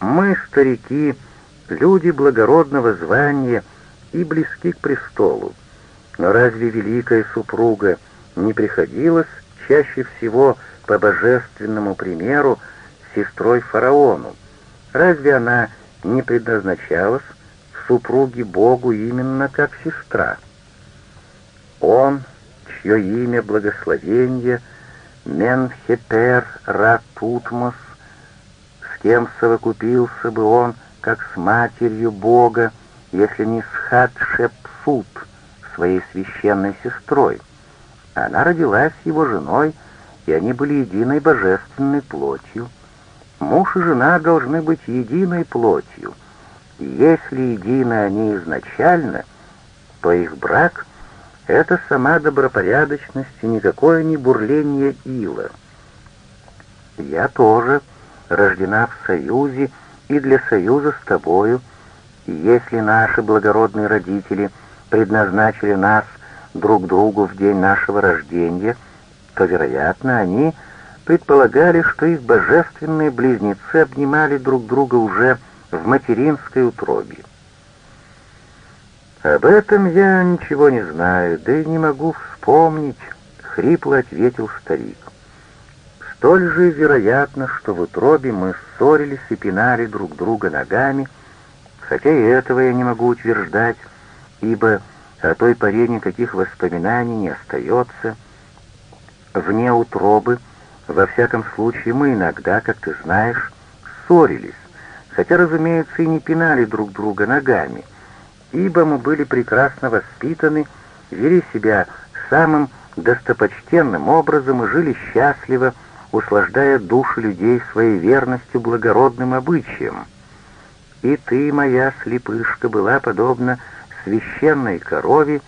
Мы, старики, люди благородного звания и близки к престолу. Но разве великая супруга не приходилась чаще всего по божественному примеру сестрой фараону? Разве она не предназначалась супруге Богу именно как сестра? Он, чье имя благословение Менхепер Ратутмос, с кем совокупился бы он, как с матерью Бога, если не с Хатшепсут, своей священной сестрой. Она родилась его женой, и они были единой божественной плотью. Муж и жена должны быть единой плотью. Если едины они изначально, то их брак — это сама добропорядочность и никакое не бурление ила. Я тоже рождена в союзе и для союза с тобою, и если наши благородные родители предназначили нас друг другу в день нашего рождения, то, вероятно, они предполагали, что их божественные близнецы обнимали друг друга уже в материнской утробе. «Об этом я ничего не знаю, да и не могу вспомнить», — хрипло ответил старик. «Столь же вероятно, что в утробе мы ссорились и пинали друг друга ногами, хотя и этого я не могу утверждать, ибо о той поре никаких воспоминаний не остается. Вне утробы — во всяком случае, мы иногда, как ты знаешь, ссорились, хотя, разумеется, и не пинали друг друга ногами, ибо мы были прекрасно воспитаны, вели себя самым достопочтенным образом и жили счастливо, услаждая души людей своей верностью благородным обычаям. И ты, моя слепышка, была подобна священной корове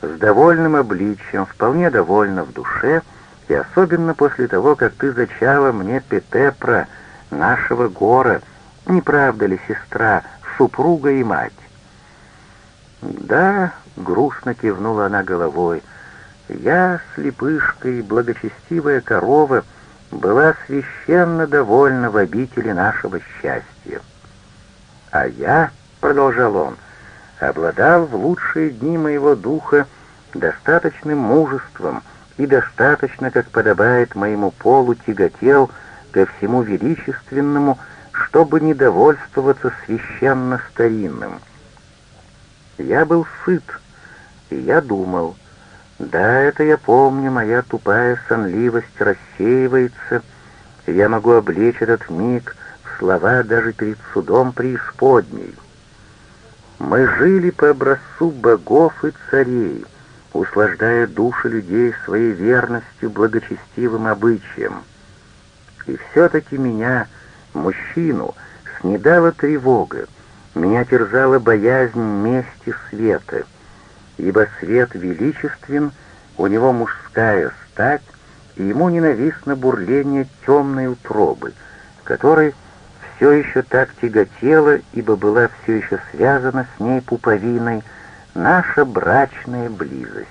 с довольным обличием, вполне довольна в душе, и особенно после того, как ты зачала мне Петепра, нашего гора, не правда ли, сестра, супруга и мать?» «Да», — грустно кивнула она головой, — «я, слепышка и благочестивая корова, была священно довольна в обители нашего счастья. А я, — продолжал он, — обладал в лучшие дни моего духа достаточным мужеством, и достаточно, как подобает моему полу, тяготел ко всему величественному, чтобы не довольствоваться священно старинным. Я был сыт, и я думал, да, это я помню, моя тупая сонливость рассеивается, и я могу облечь этот миг в слова даже перед судом преисподней. Мы жили по образцу богов и царей, услаждая души людей своей верностью благочестивым обычаям. И все-таки меня, мужчину, снедала тревога, меня терзала боязнь мести света, ибо свет величествен, у него мужская стать, и ему ненавистно бурление темной утробы, которой все еще так тяготела, ибо была все еще связана с ней пуповиной, наша брачная близость.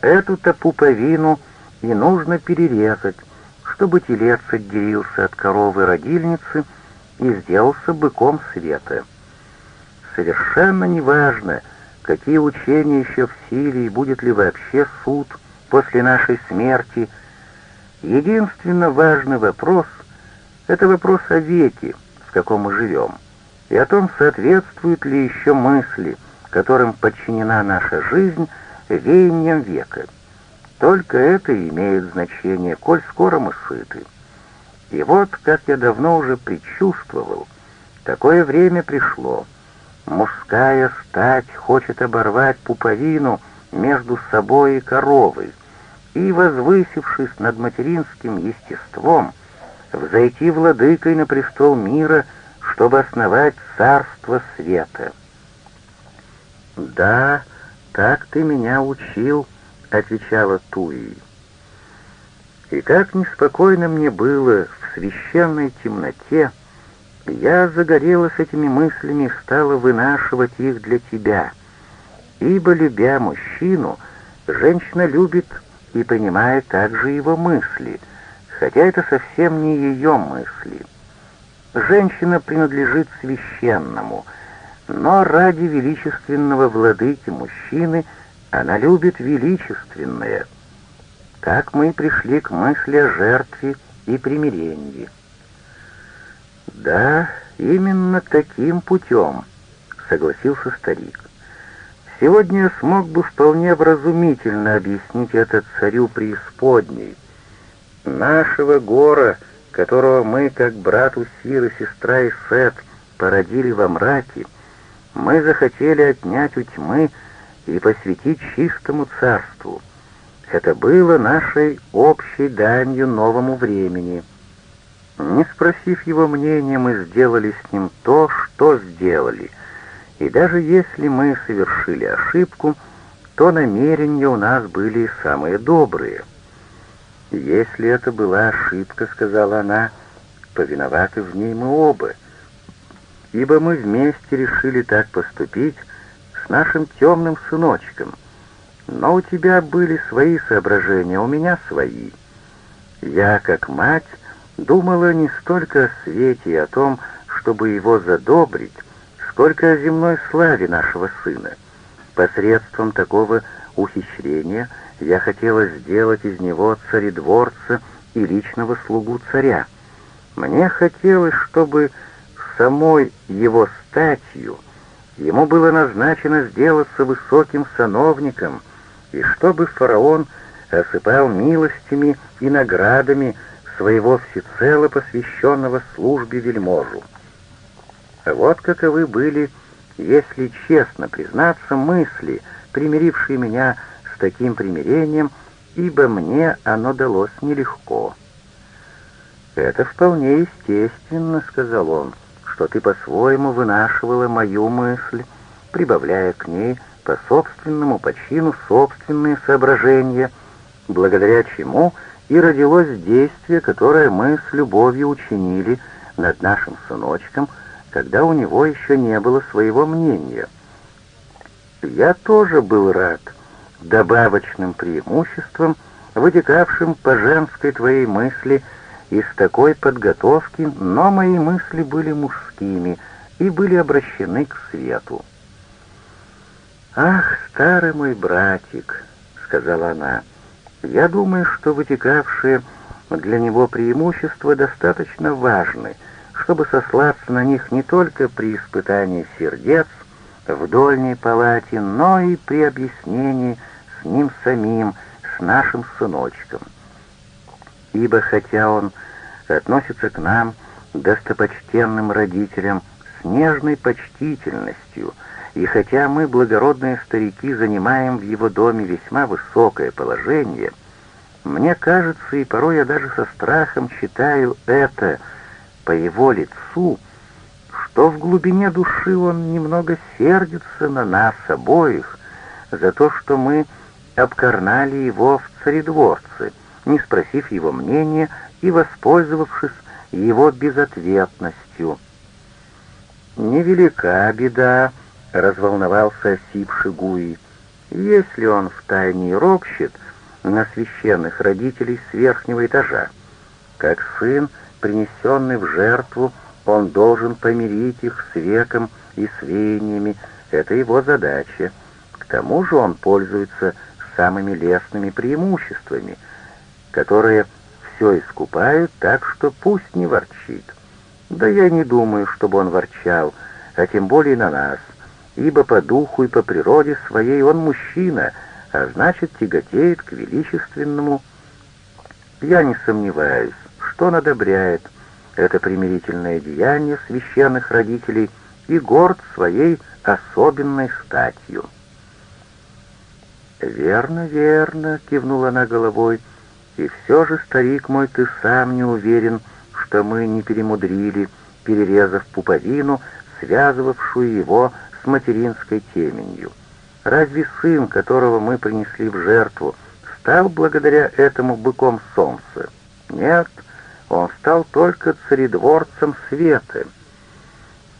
Эту-то пуповину и нужно перерезать, чтобы телец отделился от коровы-родильницы и сделался быком света. Совершенно неважно, какие учения еще в силе и будет ли вообще суд после нашей смерти. Единственно важный вопрос — это вопрос о веке, в каком мы живем, и о том, соответствуют ли еще мысли, которым подчинена наша жизнь, веянием века. Только это имеет значение, коль скоро мы сыты. И вот, как я давно уже предчувствовал, такое время пришло. Мужская стать хочет оборвать пуповину между собой и коровой, и, возвысившись над материнским естеством, взойти владыкой на престол мира, чтобы основать царство света. «Да, так ты меня учил», — отвечала Туи. И как неспокойно мне было в священной темноте, я загорелась этими мыслями и стала вынашивать их для тебя. Ибо, любя мужчину, женщина любит и понимает также его мысли, хотя это совсем не ее мысли. женщина принадлежит священному, но ради величественного владыки мужчины она любит величественное. Так мы пришли к мысли о жертве и примирении. «Да, именно таким путем», — согласился старик. «Сегодня я смог бы вполне вразумительно объяснить это царю преисподней. Нашего гора, которого мы, как брат Усир и сестра Исет, породили во мраке, мы захотели отнять у тьмы и посвятить чистому царству. Это было нашей общей данью новому времени». Не спросив его мнения, мы сделали с ним то, что сделали. И даже если мы совершили ошибку, то намерения у нас были самые добрые. «Если это была ошибка, — сказала она, — повиноваты в ней мы оба, ибо мы вместе решили так поступить с нашим темным сыночком. Но у тебя были свои соображения, у меня свои. Я, как мать, думала не столько о свете и о том, чтобы его задобрить, сколько о земной славе нашего сына. Посредством такого ухищрения я хотела сделать из него царедворца и личного слугу царя. Мне хотелось, чтобы самой его статью ему было назначено сделаться высоким сановником, и чтобы фараон осыпал милостями и наградами своего всецело посвященного службе вельможу. Вот каковы были, если честно признаться, мысли, примирившие меня с таким примирением, ибо мне оно далось нелегко. «Это вполне естественно», — сказал он, — «что ты по-своему вынашивала мою мысль, прибавляя к ней по собственному почину собственные соображения, благодаря чему и родилось действие, которое мы с любовью учинили над нашим сыночком, когда у него еще не было своего мнения. Я тоже был рад добавочным преимуществам, вытекавшим по женской твоей мысли из такой подготовки, но мои мысли были мужскими и были обращены к свету. «Ах, старый мой братик», — сказала она, — я думаю, что вытекавшие для него преимущества достаточно важны, чтобы сослаться на них не только при испытании сердец в дольней палате, но и при объяснении с ним самим, с нашим сыночком. Ибо хотя он относится к нам, достопочтенным родителям, с нежной почтительностью, и хотя мы, благородные старики, занимаем в его доме весьма высокое положение, мне кажется, и порой я даже со страхом считаю это по его лицу, что в глубине души он немного сердится на нас обоих за то, что мы обкарнали его в царедворце, не спросив его мнения и воспользовавшись его безответностью. «Невелика беда», разволновался осипший Гуи. «Если он втайне ропщет на священных родителей с верхнего этажа, как сын, принесенный в жертву, он должен помирить их с веком и с веяниями, это его задача. К тому же он пользуется самыми лестными преимуществами, которые все искупают, так что пусть не ворчит. Да я не думаю, чтобы он ворчал, а тем более на нас, ибо по духу и по природе своей он мужчина, а значит тяготеет к величественному. Я не сомневаюсь, что он одобряет это примирительное деяние священных родителей и горд своей особенной статью. «Верно, верно», — кивнула она головой, — «и все же, старик мой, ты сам не уверен, что мы не перемудрили, перерезав пуповину, связывавшую его с материнской теменью. Разве сын, которого мы принесли в жертву, стал благодаря этому быком солнца? Нет, он стал только царедворцем света.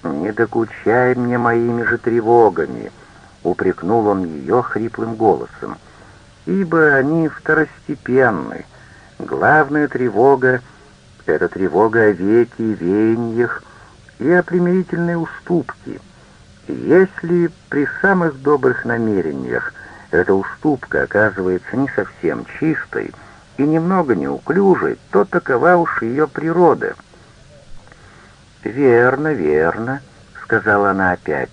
«Не докучай мне моими же тревогами», — упрекнул он ее хриплым голосом, — «ибо они второстепенны. Главная тревога Это тревога о веке и веяниях и о примирительной уступке. Если при самых добрых намерениях эта уступка оказывается не совсем чистой и немного неуклюжей, то такова уж ее природа. «Верно, верно», — сказала она опять.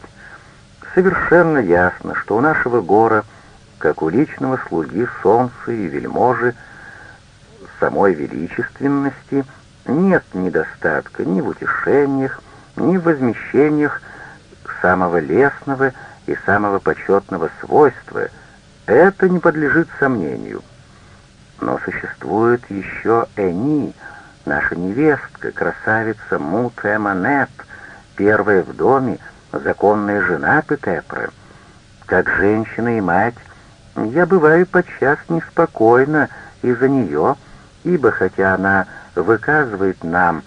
«Совершенно ясно, что у нашего гора, как у личного слуги солнца и вельможи, самой величественности нет недостатка ни в утешениях, ни в возмещениях самого лестного и самого почетного свойства. Это не подлежит сомнению. Но существует еще Эни, наша невестка, красавица Мут Эманет, первая в доме, законная жена Петепры. Как женщина и мать, я бываю подчас неспокойна из-за нее, ибо хотя она выказывает нам,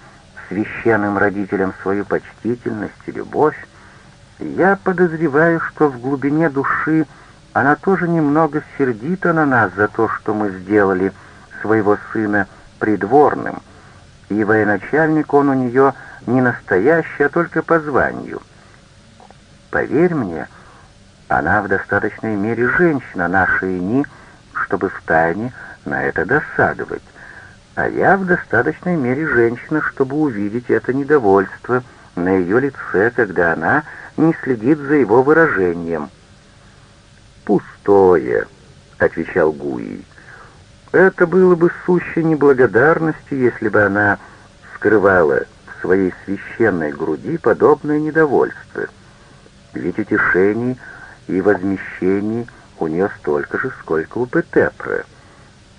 священным родителям, свою почтительность и любовь, я подозреваю, что в глубине души она тоже немного сердита на нас за то, что мы сделали своего сына придворным, и военачальник он у нее не настоящий, а только по званию. Поверь мне, она в достаточной мере женщина нашей Ини, чтобы втайне на это досадовать, а я в достаточной мере женщина, чтобы увидеть это недовольство на ее лице, когда она не следит за его выражением. «Пустое», — отвечал Гуи. «Это было бы сущей неблагодарностью, если бы она скрывала в своей священной груди подобное недовольство. Ведь утешений и возмещений у нее столько же, сколько у Петепра,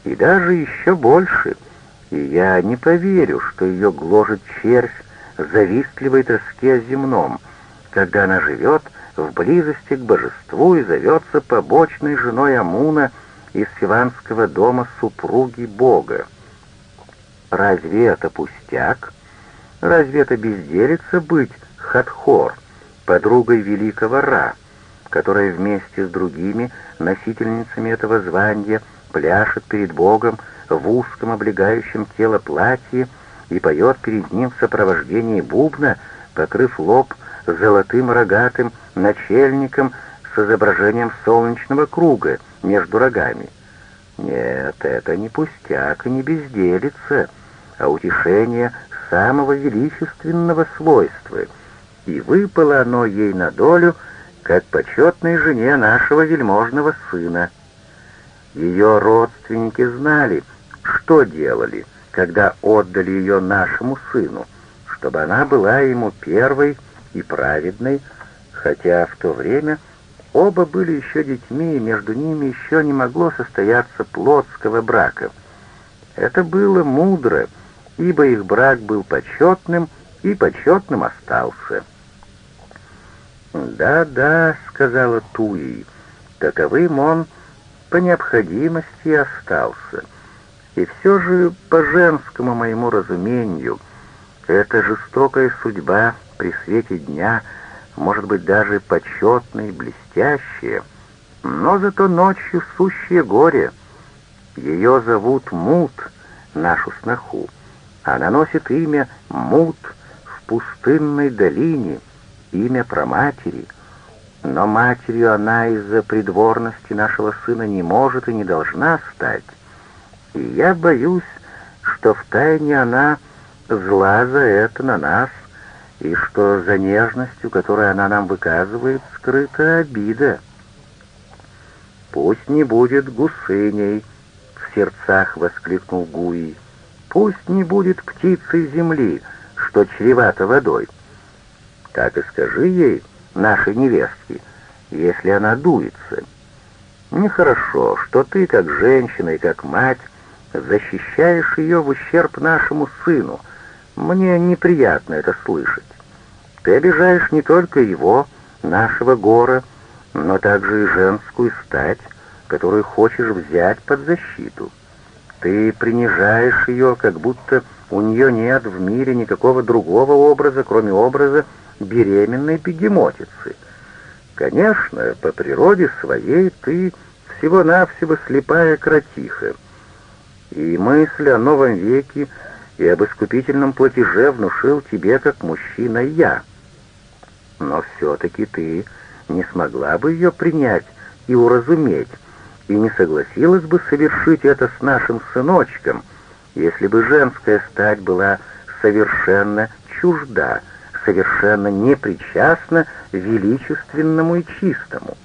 и даже еще больше, и я не поверю, что ее гложет червь завистливой тоски о земном, когда она живет в близости к божеству и зовется побочной женой Амуна из Сиванского дома супруги Бога. Разве это пустяк? Разве это безделица быть Хатхор, подругой великого Ра, которая вместе с другими носительницами этого звания пляшет перед Богом в узком облегающем тело платье и поет перед ним в сопровождении бубна, покрыв лоб золотым рогатым начальником с изображением солнечного круга между рогами. Нет, это не пустяк и не безделица, а утешение самого величественного свойства, и выпало оно ей на долю, как почетной жене нашего вельможного сына. Ее родственники знали, что делали, когда отдали ее нашему сыну, чтобы она была ему первой и праведной, хотя в то время оба были еще детьми, и между ними еще не могло состояться плотского брака. Это было мудро, ибо их брак был почетным, и почетным остался. «Да-да», — сказала Туи, — «таковым он по необходимости остался». И все же, по женскому моему разумению, эта жестокая судьба при свете дня может быть даже почетной, блестящая, но зато ночью сущее горе. Ее зовут Мут, нашу сноху. Она носит имя Мут в пустынной долине, имя проматери. Но матерью она из-за придворности нашего сына не может и не должна стать. И я боюсь, что втайне она зла за это на нас, и что за нежностью, которую она нам выказывает, скрыта обида. «Пусть не будет гусыней», — в сердцах воскликнул Гуи. «Пусть не будет птицей земли, что чревато водой. Так и скажи ей, нашей невестке, если она дуется. Нехорошо, что ты, как женщина и как мать, защищаешь ее в ущерб нашему сыну. Мне неприятно это слышать. Ты обижаешь не только его, нашего гора, но также и женскую стать, которую хочешь взять под защиту. Ты принижаешь ее, как будто у нее нет в мире никакого другого образа, кроме образа беременной бегемотицы. Конечно, по природе своей ты всего-навсего слепая кротиха, и мысль о новом веке и об искупительном платеже внушил тебе как мужчина я. Но все-таки ты не смогла бы ее принять и уразуметь, и не согласилась бы совершить это с нашим сыночком, если бы женская стать была совершенно чужда, совершенно непричастна величественному и чистому.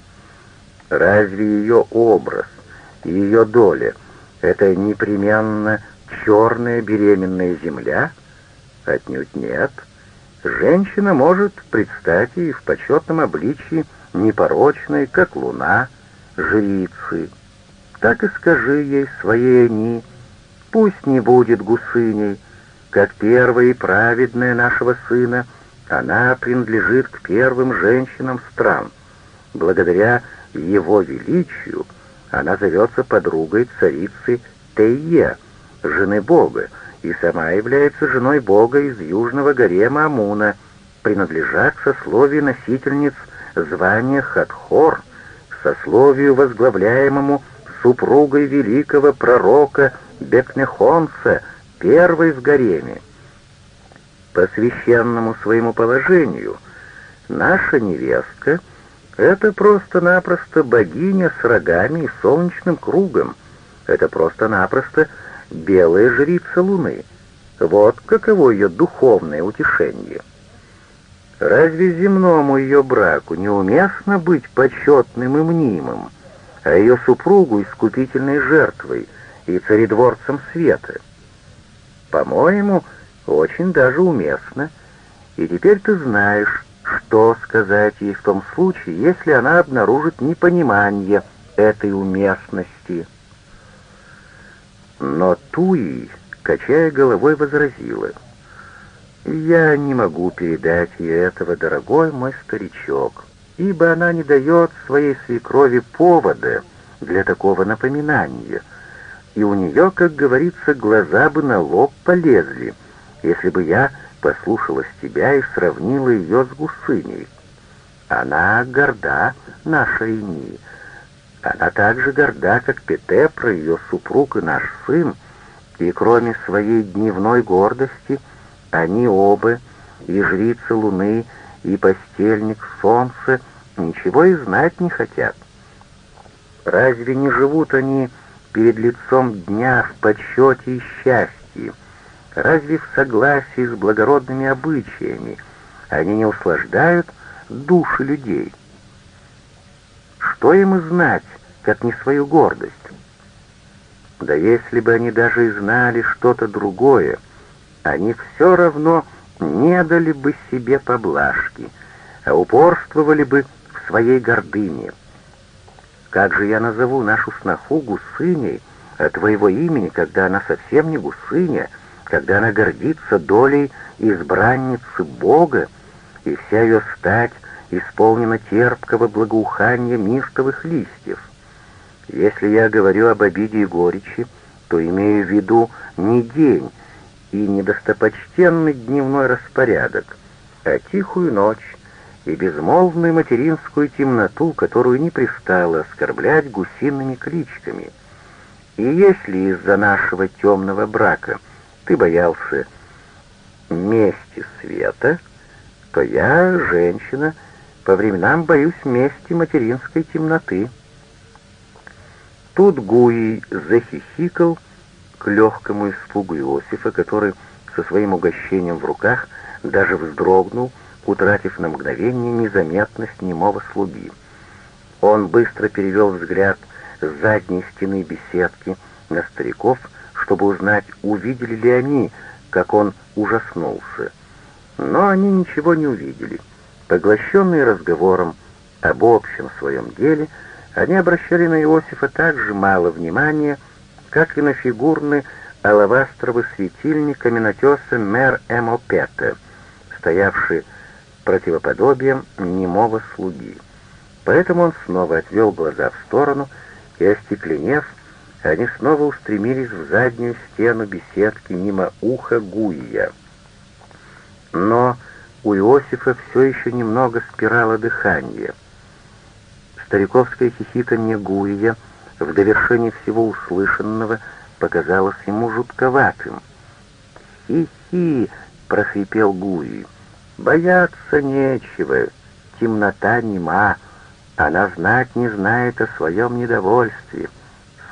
Разве ее образ, ее доля — это непременно черная беременная земля? Отнюдь нет. Женщина может предстать и в почетном обличии непорочной, как луна, жрицы. Так и скажи ей своей они, пусть не будет гусыней, как первая и праведная нашего сына, она принадлежит к первым женщинам стран. Благодаря его величию она зовется подругой царицы Тейе, жены Бога, и сама является женой Бога из южного гарема Амуна, принадлежа к сословию носительниц звания Хатхор, сословию, возглавляемому супругой великого пророка Бекнехонса, первой в гареме. По священному своему положению наша невестка — это просто-напросто богиня с рогами и солнечным кругом, это просто-напросто белая жрица Луны. Вот каково ее духовное утешение. Разве земному ее браку неуместно быть почетным и мнимым, а ее супругу искупительной жертвой и царедворцем света? По-моему, очень даже уместно, и теперь ты знаешь, что сказать ей в том случае, если она обнаружит непонимание этой уместности. Но Туи, качая головой, возразила. «Я не могу передать ей этого, дорогой мой старичок, ибо она не дает своей свекрови повода для такого напоминания, и у нее, как говорится, глаза бы на лоб полезли, если бы я послушалась тебя и сравнила ее с гусыней. Она горда, наша Ини, она так же горда, как Петепра, ее супруг и наш сын, и кроме своей дневной гордости, они оба, и жрица луны, и постельник солнца, ничего и знать не хотят. Разве не живут они перед лицом дня в почете и счастье? Разве в согласии с благородными обычаями они не услаждают души людей? Что им и знать, как не свою гордость? Да если бы они даже и знали что-то другое, они все равно не дали бы себе поблажки, а упорствовали бы в своей гордыне. Как же я назову нашу сноху гусыней от твоего имени, когда она совсем не гусыня, когда она гордится долей избранницы Бога, и вся ее стать исполнена терпкого благоухания мистовых листьев. Если я говорю об обиде и горечи, то имею в виду не день и недостопочтенный дневной распорядок, а тихую ночь и безмолвную материнскую темноту, которую не пристало оскорблять гусиными кличками. И если из-за нашего темного брака ты боялся мести света, то я, женщина, по временам боюсь мести материнской темноты. Тут Гуи захихикал к легкому испугу Иосифа, который со своим угощением в руках даже вздрогнул, утратив на мгновение незаметность немого слуги. Он быстро перевел взгляд с задней стены беседки на стариков, чтобы узнать, увидели ли они, как он ужаснулся. Но они ничего не увидели. Поглощенные разговором об общем своем деле, они обращали на Иосифа так же мало внимания, как и на фигурный алавастровый светильник каменотеса мэр Эмопета, стоявший противоподобием немого слуги. Поэтому он снова отвел глаза в сторону, и, остекленев, они снова устремились в заднюю стену беседки мимо уха Гуия. Но у Иосифа все еще немного спирало дыхание. Стариковское хихиканье Гуия в довершении всего услышанного показалось ему жутковатым. «Хи-хи!» — прохрипел Гуи. «Бояться нечего, темнота нема, она знать не знает о своем недовольстве.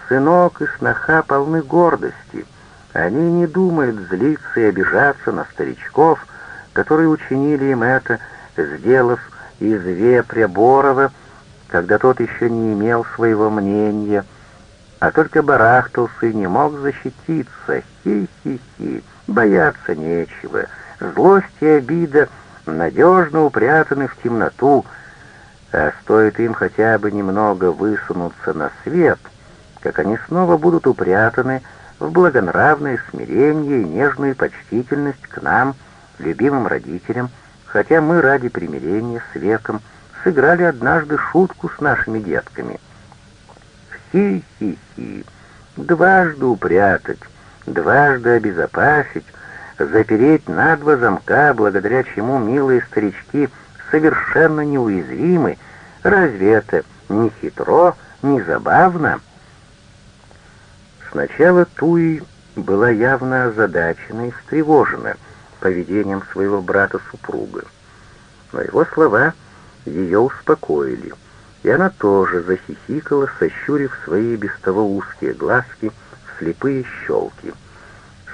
Сынок и сноха полны гордости, они не думают злиться и обижаться на старичков, которые учинили им это, сделав из вепря Борова, когда тот еще не имел своего мнения, а только барахтался и не мог защититься. Хи-хи-хи, бояться нечего. Злость и обида надежно упрятаны в темноту, а стоит им хотя бы немного высунуться на свет, как они снова будут упрятаны в благонравное смирение и нежную почтительность к нам, любимым родителям, хотя мы ради примирения с веком сыграли однажды шутку с нашими детками. Хи-хи-хи, дважды упрятать, дважды обезопасить, запереть на два замка, благодаря чему милые старички совершенно неуязвимы, разве это не хитро, не забавно? Сначала Туи была явно озадачена и встревожена поведением своего брата-супруга, но его слова ее успокоили, и она тоже захихикала, сощурив свои без того узкие глазки в слепые щелки.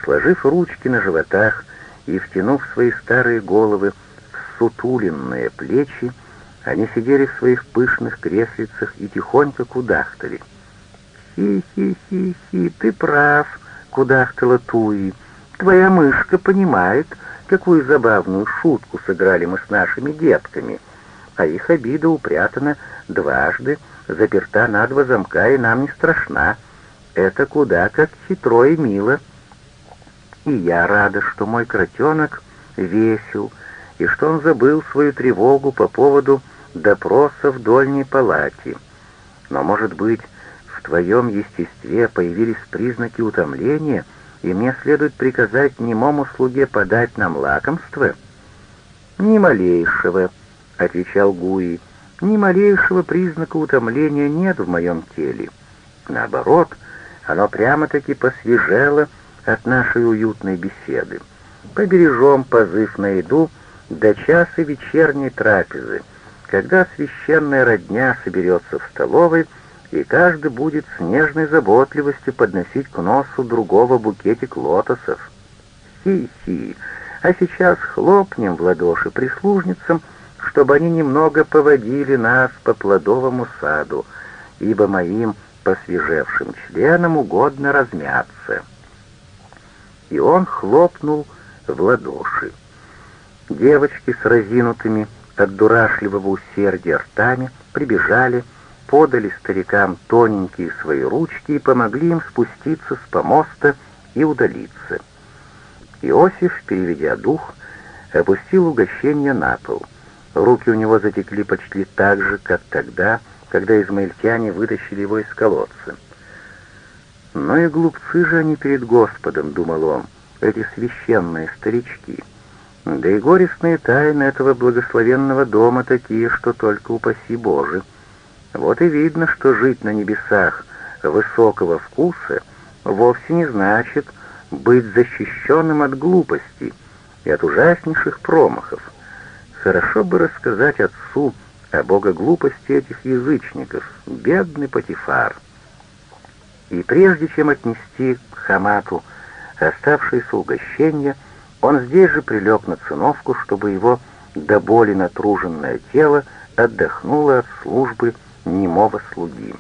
Сложив ручки на животах и втянув свои старые головы в сутуленные плечи, они сидели в своих пышных креслицах и тихонько кудахтали. «Хи-хи-хи-хи, ты прав», — кудахтала Туи. «Твоя мышка понимает, какую забавную шутку сыграли мы с нашими детками, а их обида упрятана дважды, заперта на два замка и нам не страшна. Это куда как хитро и мило» и я рада, что мой кротенок весел, и что он забыл свою тревогу по поводу допроса в дольней палате. Но, может быть, в твоем естестве появились признаки утомления, и мне следует приказать немому слуге подать нам лакомство?» «Ни малейшего», — отвечал Гуи, — «ни малейшего признака утомления нет в моем теле. Наоборот, оно прямо-таки посвежело, — от нашей уютной беседы. Побережем позыв на еду до часа вечерней трапезы, когда священная родня соберется в столовой, и каждый будет с нежной заботливостью подносить к носу другого букетик лотосов. Хи-хи, а сейчас хлопнем в ладоши прислужницам, чтобы они немного поводили нас по плодовому саду, ибо моим посвежевшим членам угодно размяться» и он хлопнул в ладоши. Девочки с разинутыми от дурашливого усердия ртами прибежали, подали старикам тоненькие свои ручки и помогли им спуститься с помоста и удалиться. Иосиф, переведя дух, опустил угощение на пол. Руки у него затекли почти так же, как тогда, когда измаильтяне вытащили его из колодца. Но и глупцы же они перед Господом, думал он, эти священные старички. Да и горестные тайны этого благословенного дома такие, что только упаси Боже. Вот и видно, что жить на небесах высокого вкуса вовсе не значит быть защищенным от глупости и от ужаснейших промахов. Хорошо бы рассказать отцу о богоглупости этих язычников, бедный Патифар. И прежде чем отнести к Хамату оставшееся угощение, он здесь же прилег на циновку, чтобы его до боли натруженное тело отдохнуло от службы немого слуги.